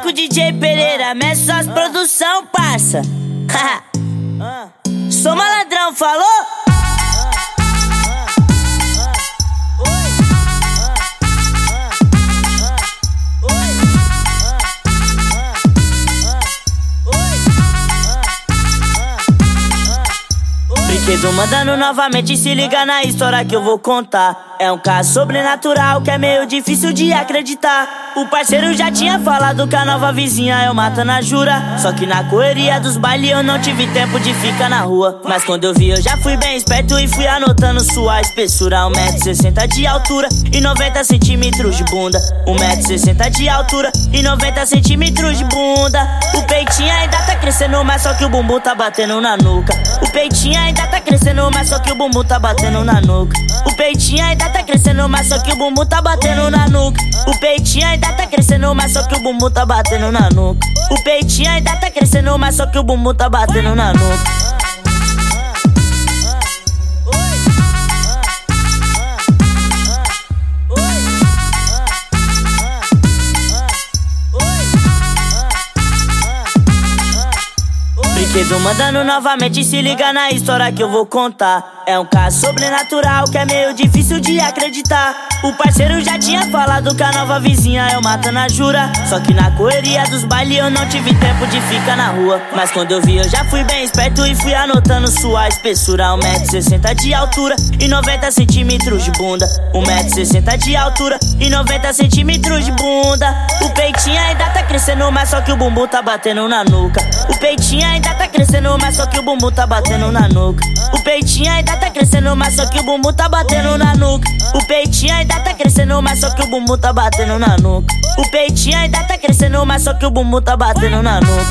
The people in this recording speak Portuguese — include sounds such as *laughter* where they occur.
com o DJ Pereira, meça as produção, passa. *laughs* Sou malandrão, falou? Brinquedo mandando novamente, se liga na história que eu vou contar. É um caso sobrenatural que é meio difícil de acreditar. O parceiro já tinha falado que a nova vizinha eu mato na jura. Só que na correria dos bailes eu não tive tempo de ficar na rua. Mas quando eu vi, eu já fui bem esperto e fui anotando sua espessura: 1,60m de altura e 90 centímetros de bunda. 1,60m de altura e 90 centímetros de bunda. O peitinho ainda tá crescendo, mas só que o bumbum tá batendo na nuca. O peitinho ainda tá crescendo, mas só que o bumbum tá batendo na nuca. O peitinho ainda tá crescendo, mas só que o bumbum tá batendo na nuca. O peitinho ainda tá crescendo, mas só que o bumbum tá batendo na nuca. O peitinho ainda tá crescendo, mas só que o bumbum tá batendo na nuca. Brinquedo mandando novamente, se liga na história que eu vou contar. É um caso sobrenatural que é meio difícil de acreditar. O parceiro já tinha falado que a nova vizinha eu mato na jura. Só que na correria dos bailes eu não tive tempo de ficar na rua. Mas quando eu vi, eu já fui bem esperto e fui anotando sua espessura: 1,60m de altura e 90 centímetros de bunda. 1,60m de altura e 90 centímetros de bunda. O peitinho ainda tá crescendo, mas só que o bumbum tá batendo na nuca. O peitinho ainda tá crescendo, mas só que o bumbum tá batendo na nuca. O peitinho ainda tá crescendo, mas só que o bumbum tá batendo na nuca. O peitinho ainda tá crescendo, mas só que o bumbum tá batendo na nuca. O peitinho ainda tá crescendo, mas só que o bumbum tá batendo na nuca.